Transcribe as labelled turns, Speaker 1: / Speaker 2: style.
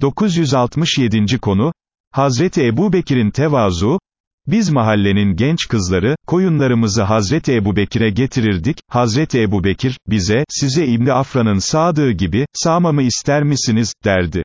Speaker 1: 967. konu, Hazreti Ebu Bekir'in tevazu, biz mahallenin genç kızları, koyunlarımızı Hazreti Ebu Bekir'e getirirdik, Hazreti Ebu Bekir, bize, size İbni Afra'nın sağdığı gibi, sağmamı ister misiniz, derdi.